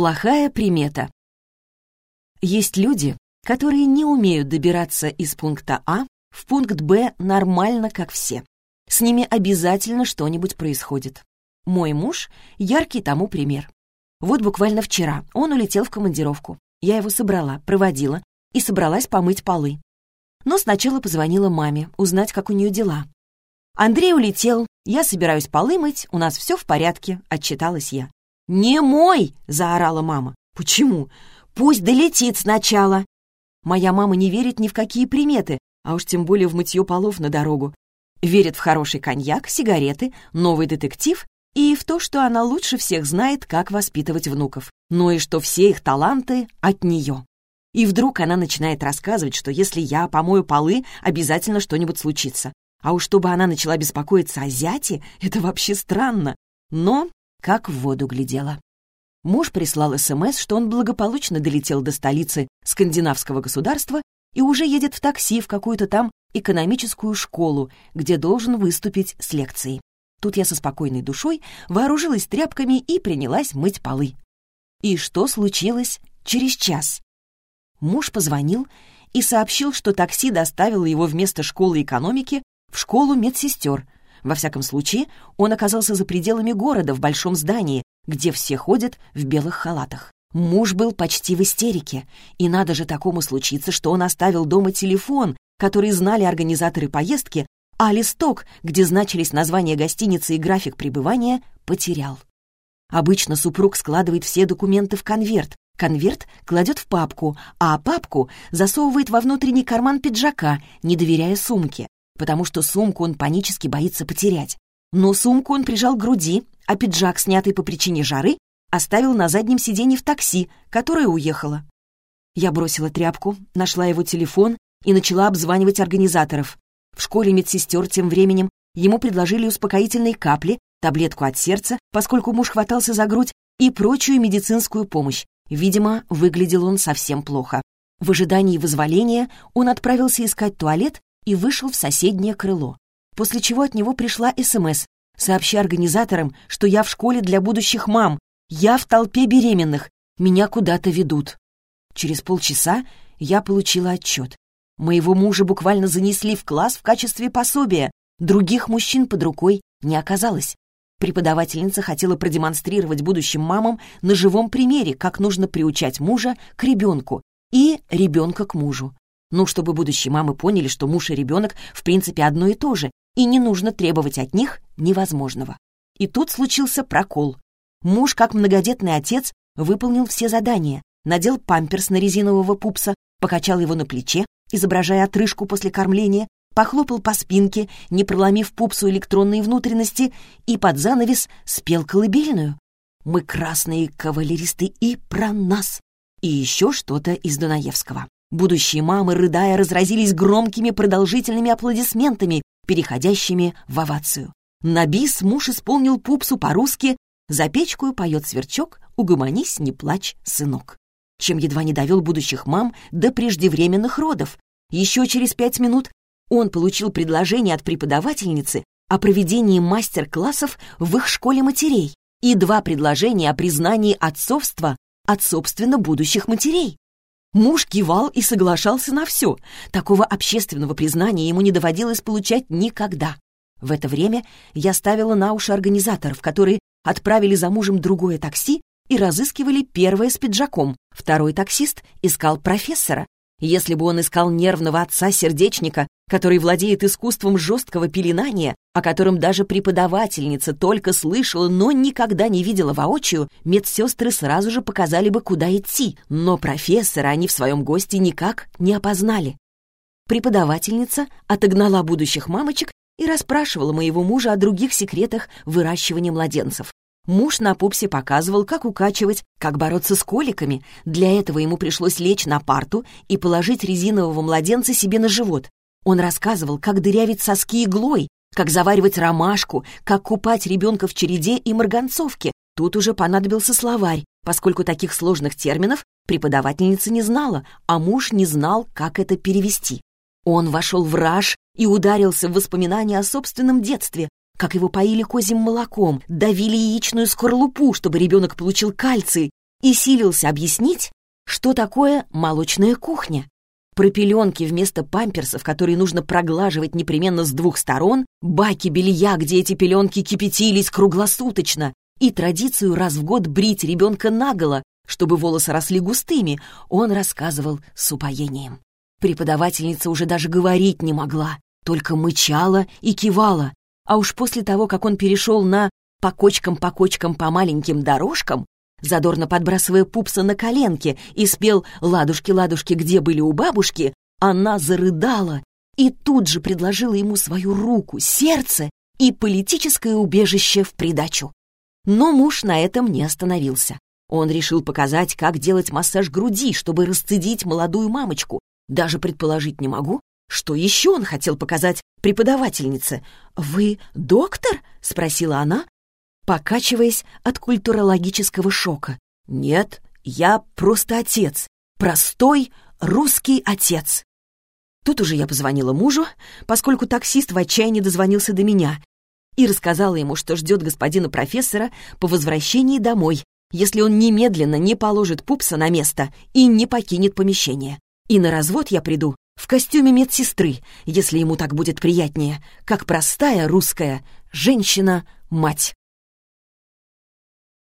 Плохая примета. Есть люди, которые не умеют добираться из пункта А в пункт Б нормально, как все. С ними обязательно что-нибудь происходит. Мой муж — яркий тому пример. Вот буквально вчера он улетел в командировку. Я его собрала, проводила и собралась помыть полы. Но сначала позвонила маме, узнать, как у нее дела. «Андрей улетел, я собираюсь полы мыть, у нас все в порядке», — отчиталась я. «Не мой!» — заорала мама. «Почему? Пусть долетит сначала!» Моя мама не верит ни в какие приметы, а уж тем более в мытье полов на дорогу. Верит в хороший коньяк, сигареты, новый детектив и в то, что она лучше всех знает, как воспитывать внуков, но и что все их таланты от нее. И вдруг она начинает рассказывать, что если я помою полы, обязательно что-нибудь случится. А уж чтобы она начала беспокоиться о зяте, это вообще странно. Но как в воду глядела. Муж прислал СМС, что он благополучно долетел до столицы скандинавского государства и уже едет в такси в какую-то там экономическую школу, где должен выступить с лекцией. Тут я со спокойной душой вооружилась тряпками и принялась мыть полы. И что случилось через час? Муж позвонил и сообщил, что такси доставило его вместо школы экономики в школу медсестер — во всяком случае, он оказался за пределами города в большом здании, где все ходят в белых халатах. Муж был почти в истерике, и надо же такому случиться, что он оставил дома телефон, который знали организаторы поездки, а листок, где значились названия гостиницы и график пребывания, потерял. Обычно супруг складывает все документы в конверт, конверт кладет в папку, а папку засовывает во внутренний карман пиджака, не доверяя сумке потому что сумку он панически боится потерять. Но сумку он прижал к груди, а пиджак, снятый по причине жары, оставил на заднем сиденье в такси, которое уехало. Я бросила тряпку, нашла его телефон и начала обзванивать организаторов. В школе медсестер тем временем ему предложили успокоительные капли, таблетку от сердца, поскольку муж хватался за грудь, и прочую медицинскую помощь. Видимо, выглядел он совсем плохо. В ожидании вызволения он отправился искать туалет и вышел в соседнее крыло, после чего от него пришла СМС «Сообщи организаторам, что я в школе для будущих мам, я в толпе беременных, меня куда-то ведут». Через полчаса я получила отчет. Моего мужа буквально занесли в класс в качестве пособия, других мужчин под рукой не оказалось. Преподавательница хотела продемонстрировать будущим мамам на живом примере, как нужно приучать мужа к ребенку и ребенка к мужу. Ну, чтобы будущие мамы поняли, что муж и ребенок в принципе одно и то же, и не нужно требовать от них невозможного. И тут случился прокол. Муж, как многодетный отец, выполнил все задания, надел памперс на резинового пупса, покачал его на плече, изображая отрыжку после кормления, похлопал по спинке, не проломив пупсу электронные внутренности, и под занавес спел колыбельную. «Мы красные кавалеристы и про нас!» И еще что-то из Дунаевского. Будущие мамы, рыдая, разразились громкими продолжительными аплодисментами, переходящими в овацию. На бис муж исполнил пупсу по-русски «За печку поет сверчок, угомонись, не плачь, сынок», чем едва не довел будущих мам до преждевременных родов. Еще через пять минут он получил предложение от преподавательницы о проведении мастер-классов в их школе матерей и два предложения о признании отцовства от, собственно, будущих матерей. Муж кивал и соглашался на все. Такого общественного признания ему не доводилось получать никогда. В это время я ставила на уши организаторов, которые отправили за мужем другое такси и разыскивали первое с пиджаком. Второй таксист искал профессора, если бы он искал нервного отца-сердечника, который владеет искусством жесткого пеленания, о котором даже преподавательница только слышала, но никогда не видела воочию, медсестры сразу же показали бы, куда идти, но профессора они в своем гости никак не опознали. Преподавательница отогнала будущих мамочек и расспрашивала моего мужа о других секретах выращивания младенцев. Муж на пупсе показывал, как укачивать, как бороться с коликами. Для этого ему пришлось лечь на парту и положить резинового младенца себе на живот. Он рассказывал, как дырявить соски иглой, как заваривать ромашку, как купать ребенка в череде и марганцовке. Тут уже понадобился словарь, поскольку таких сложных терминов преподавательница не знала, а муж не знал, как это перевести. Он вошел в раж и ударился в воспоминания о собственном детстве, как его поили козьим молоком, давили яичную скорлупу, чтобы ребенок получил кальций, и силился объяснить, что такое молочная кухня. Про пеленки вместо памперсов, которые нужно проглаживать непременно с двух сторон, баки белья, где эти пеленки кипятились круглосуточно, и традицию раз в год брить ребенка наголо, чтобы волосы росли густыми, он рассказывал с упоением. Преподавательница уже даже говорить не могла, только мычала и кивала. А уж после того, как он перешел на «по кочкам-по кочкам по маленьким дорожкам», задорно подбрасывая пупса на коленке и спел «Ладушки-ладушки, где были у бабушки?», она зарыдала и тут же предложила ему свою руку, сердце и политическое убежище в придачу. Но муж на этом не остановился. Он решил показать, как делать массаж груди, чтобы расцедить молодую мамочку. Даже предположить не могу, что еще он хотел показать преподавательнице. «Вы доктор?» — спросила она, покачиваясь от культурологического шока. «Нет, я просто отец. Простой русский отец». Тут уже я позвонила мужу, поскольку таксист в отчаянии дозвонился до меня, и рассказала ему, что ждет господина профессора по возвращении домой, если он немедленно не положит пупса на место и не покинет помещение. И на развод я приду в костюме медсестры, если ему так будет приятнее, как простая русская женщина-мать.